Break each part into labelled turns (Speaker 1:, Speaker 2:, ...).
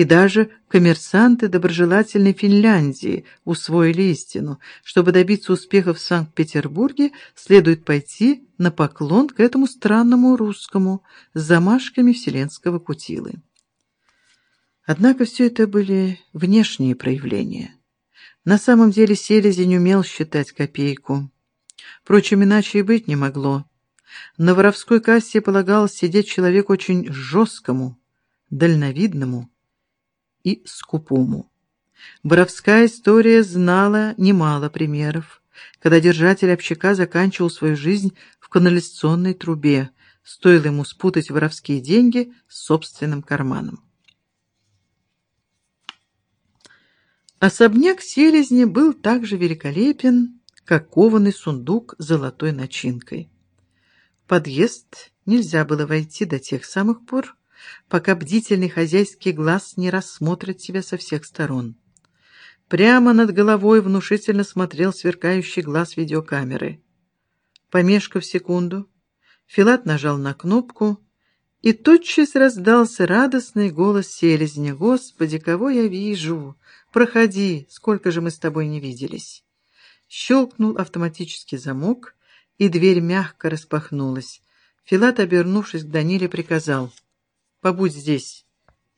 Speaker 1: и даже коммерсанты доброжелательной Финляндии усвоили истину. Чтобы добиться успеха в Санкт-Петербурге, следует пойти на поклон к этому странному русскому с замашками вселенского кутилы. Однако все это были внешние проявления. На самом деле Селезень умел считать копейку. Впрочем, иначе и быть не могло. На воровской кассе полагалось сидеть человек очень жесткому, дальновидному и скупому. Боровская история знала немало примеров, когда держатель общака заканчивал свою жизнь в канализационной трубе, стоило ему спутать воровские деньги с собственным карманом. Особняк селезни был так же великолепен, как кованый сундук с золотой начинкой. Подъезд нельзя было войти до тех самых пор, пока бдительный хозяйский глаз не рассмотрит тебя со всех сторон. Прямо над головой внушительно смотрел сверкающий глаз видеокамеры. Помешкав секунду, Филат нажал на кнопку, и тотчас раздался радостный голос селезня. «Господи, кого я вижу! Проходи, сколько же мы с тобой не виделись!» Щелкнул автоматический замок, и дверь мягко распахнулась. Филат, обернувшись к Даниле, приказал — побудь здесь»,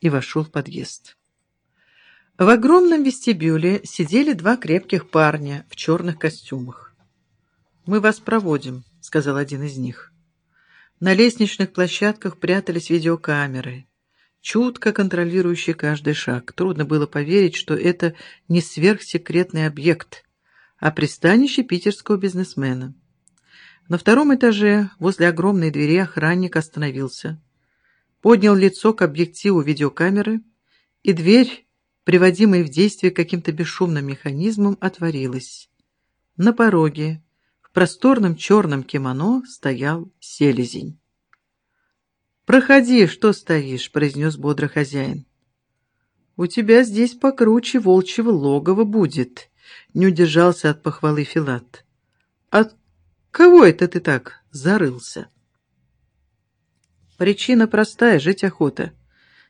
Speaker 1: и вошел в подъезд. В огромном вестибюле сидели два крепких парня в черных костюмах. «Мы вас проводим», — сказал один из них. На лестничных площадках прятались видеокамеры, чутко контролирующие каждый шаг. Трудно было поверить, что это не сверхсекретный объект, а пристанище питерского бизнесмена. На втором этаже возле огромной двери охранник остановился поднял лицо к объективу видеокамеры, и дверь, приводимая в действие каким-то бесшумным механизмом, отворилась. На пороге, в просторном черном кимоно, стоял селезень. «Проходи, что стоишь», — произнес бодро хозяин. «У тебя здесь покруче волчьего логова будет», — не удержался от похвалы Филат. «От кого это ты так зарылся?» Причина простая — жить охота.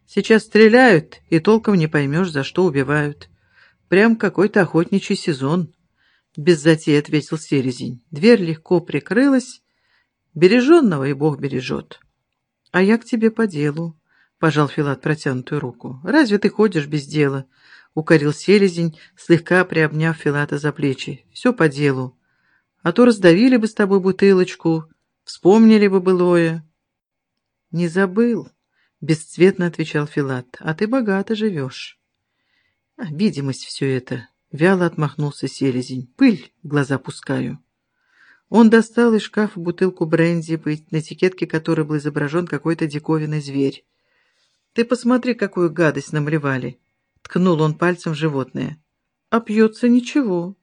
Speaker 1: Сейчас стреляют, и толком не поймешь, за что убивают. Прям какой-то охотничий сезон. Без затеи ответил Селезень. Дверь легко прикрылась. Береженного и Бог бережет. А я к тебе по делу, — пожал Филат протянутую руку. Разве ты ходишь без дела? — укорил Селезень, слегка приобняв Филата за плечи. Все по делу. А то раздавили бы с тобой бутылочку, вспомнили бы былое. «Не забыл», — бесцветно отвечал Филат, — «а ты богато живешь». А, «Видимость все это», — вяло отмахнулся селезень. «Пыль в глаза пускаю». Он достал из шкафа бутылку бренди, на этикетке которой был изображен какой-то диковинный зверь. «Ты посмотри, какую гадость намалевали!» — ткнул он пальцем в животное. «А пьется ничего.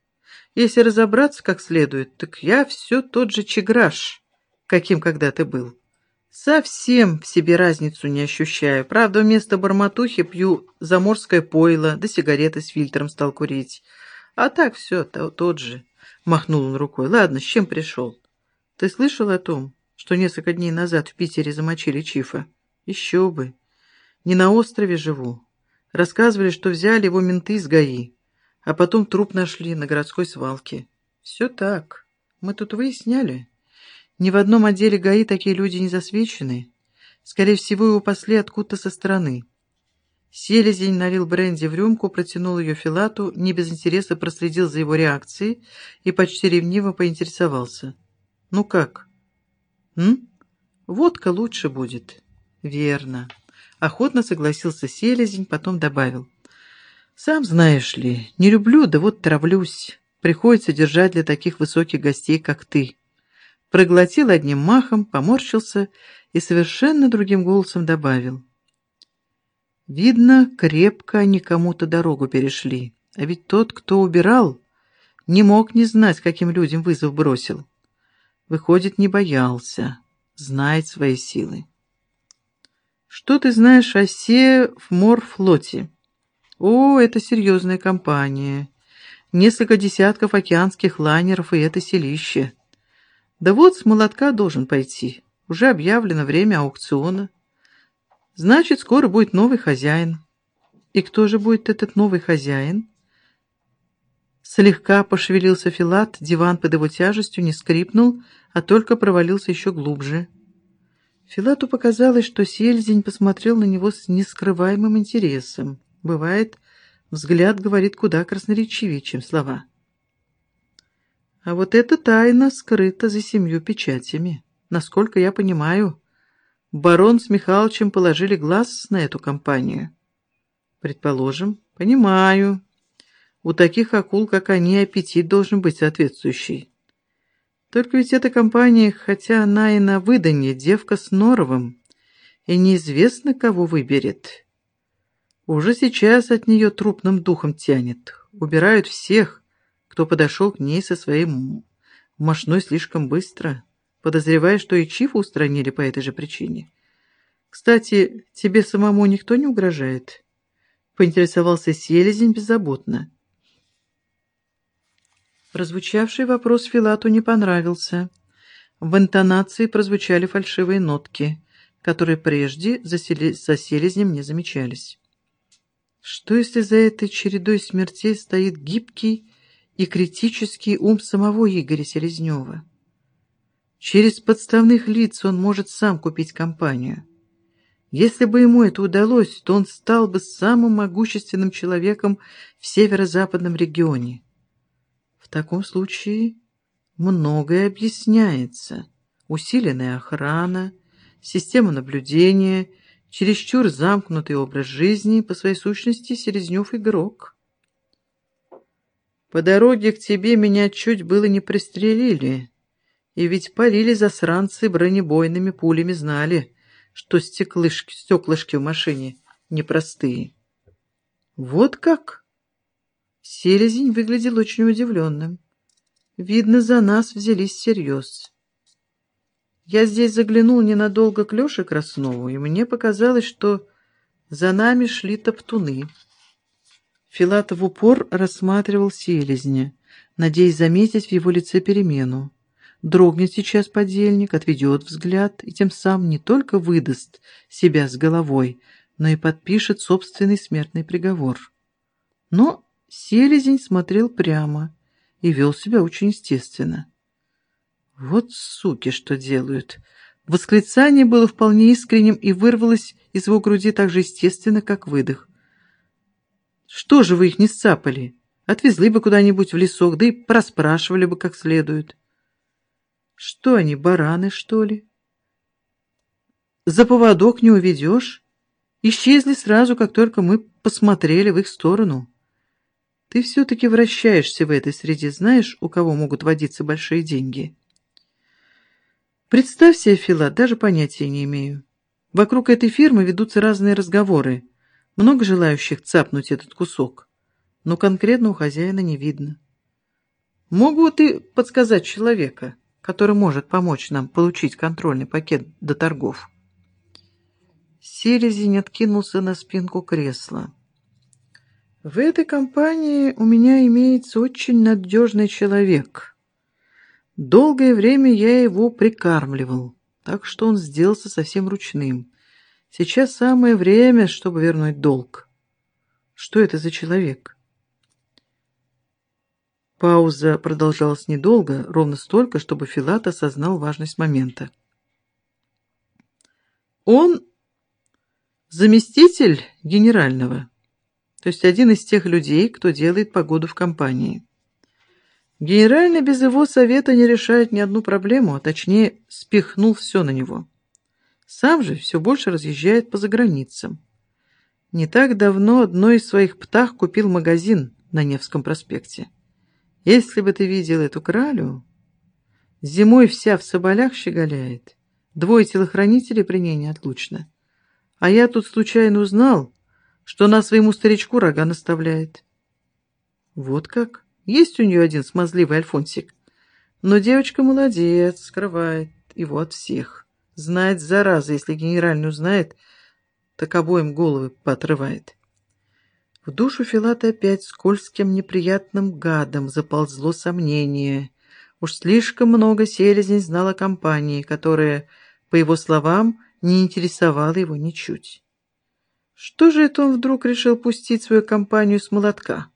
Speaker 1: Если разобраться как следует, так я все тот же чеграш, каким когда-то был». Совсем в себе разницу не ощущаю. Правда, вместо барматухи пью заморское пойло, да сигареты с фильтром стал курить. А так все то, тот же. Махнул он рукой. Ладно, с чем пришел? Ты слышал о том, что несколько дней назад в Питере замочили Чифа? Еще бы. Не на острове живу. Рассказывали, что взяли его менты из ГАИ, а потом труп нашли на городской свалке. Все так. Мы тут выясняли. Ни в одном отделе ГАИ такие люди не засвечены. Скорее всего, его пасли откуда-то со стороны. Селезень налил бренди в рюмку, протянул ее Филату, не без интереса проследил за его реакцией и почти ревниво поинтересовался. «Ну как?» «М? Водка лучше будет». «Верно». Охотно согласился Селезень, потом добавил. «Сам знаешь ли, не люблю, да вот травлюсь. Приходится держать для таких высоких гостей, как ты» проглотил одним махом, поморщился и совершенно другим голосом добавил. Видно, крепко они кому-то дорогу перешли, а ведь тот, кто убирал, не мог не знать, каким людям вызов бросил. Выходит, не боялся, знает свои силы. Что ты знаешь о Се в морфлоте? О, это серьезная компания. Несколько десятков океанских лайнеров и это селище. Да вот с молотка должен пойти. Уже объявлено время аукциона. Значит, скоро будет новый хозяин. И кто же будет этот новый хозяин? Слегка пошевелился Филат, диван под его тяжестью не скрипнул, а только провалился еще глубже. Филату показалось, что Сельзень посмотрел на него с нескрываемым интересом. Бывает, взгляд говорит куда красноречивее, чем слова. А вот эта тайна скрыта за семью печатями. Насколько я понимаю, барон с Михалычем положили глаз на эту компанию. Предположим, понимаю. У таких акул, как они, аппетит должен быть соответствующий. Только ведь эта компания, хотя она и на выданье, девка с Норовым, и неизвестно, кого выберет. Уже сейчас от нее трупным духом тянет. Убирают всех, кто подошел к ней со своей мощной слишком быстро, подозревая, что и Чифа устранили по этой же причине. «Кстати, тебе самому никто не угрожает?» — поинтересовался Селезень беззаботно. Прозвучавший вопрос Филату не понравился. В интонации прозвучали фальшивые нотки, которые прежде за, селе... за селезнем не замечались. Что если за этой чередой смертей стоит гибкий и критический ум самого Игоря Селезнева? Через подставных лиц он может сам купить компанию. Если бы ему это удалось, то он стал бы самым могущественным человеком в северо-западном регионе. В таком случае многое объясняется. Усиленная охрана, система наблюдения, чересчур замкнутый образ жизни, по своей сущности Селезнев игрок. По дороге к тебе меня чуть было не пристрелили, и ведь полили засранцы бронебойными пулями знали, что стеклышки, стеклышки в машине непростые. Вот как? Селезень выглядел очень удивленным. Видно, за нас взялись всерьез. Я здесь заглянул ненадолго к Леше Краснову, и мне показалось, что за нами шли топтуны. Филатов упор рассматривал селезня, надеясь заметить в его лице перемену. Дрогнет сейчас подельник, отведет взгляд и тем самым не только выдаст себя с головой, но и подпишет собственный смертный приговор. Но Селезень смотрел прямо и вел себя очень естественно. «Вот суки что делают!» Восклицание было вполне искренним и вырвалось из его груди так же естественно, как выдох. «Что же вы их не сцапали? Отвезли бы куда-нибудь в лесок, да и проспрашивали бы как следует». «Что они, бараны, что ли?» «За поводок не уведешь?» Исчезли сразу, как только мы посмотрели в их сторону. Ты все-таки вращаешься в этой среде, знаешь, у кого могут водиться большие деньги? Представь себе, Филат, даже понятия не имею. Вокруг этой фирмы ведутся разные разговоры. Много желающих цапнуть этот кусок. Но конкретно у хозяина не видно. Мог бы ты подсказать человека, который может помочь нам получить контрольный пакет до торгов? Селезень откинулся на спинку кресла. В этой компании у меня имеется очень надежный человек. Долгое время я его прикармливал, так что он сделался совсем ручным. Сейчас самое время, чтобы вернуть долг. Что это за человек? Пауза продолжалась недолго, ровно столько, чтобы Филат осознал важность момента. Он заместитель генерального. То есть один из тех людей, кто делает погоду в компании. Генеральный без его совета не решает ни одну проблему, а точнее спихнул все на него. Сам же все больше разъезжает по заграницам. Не так давно одной из своих птах купил магазин на Невском проспекте. Если бы ты видел эту кралю, зимой вся в соболях щеголяет, двое телохранителей при ней неотлучно. А я тут случайно узнал, что она своему старичку рога наставляет. Вот как? Есть у нее один смазливый альфонсик. Но девочка молодец, скрывает его от всех. Знает, зараза, если генеральный узнает, так обоим головы поотрывает. В душу Филата опять скользким неприятным гадом заползло сомнение. Уж слишком много селезней знала компании, которая, по его словам, не интересовала его ничуть. Что же это он вдруг решил пустить свою компанию с молотка?